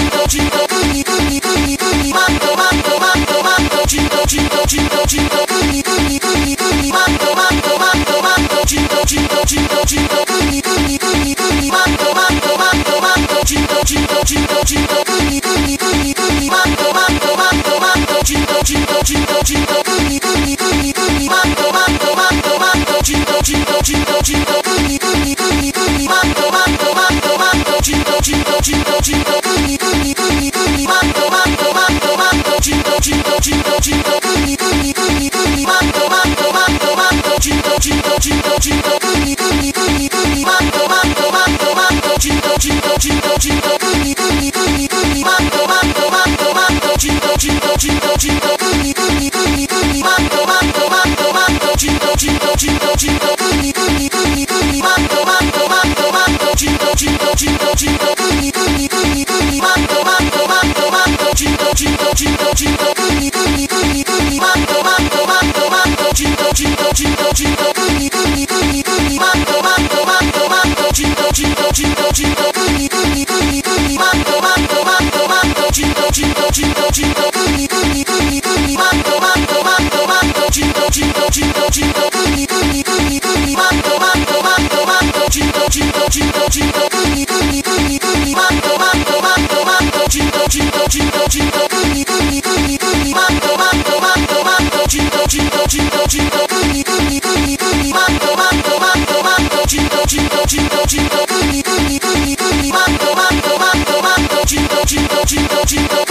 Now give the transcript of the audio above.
地と地に肉に you you?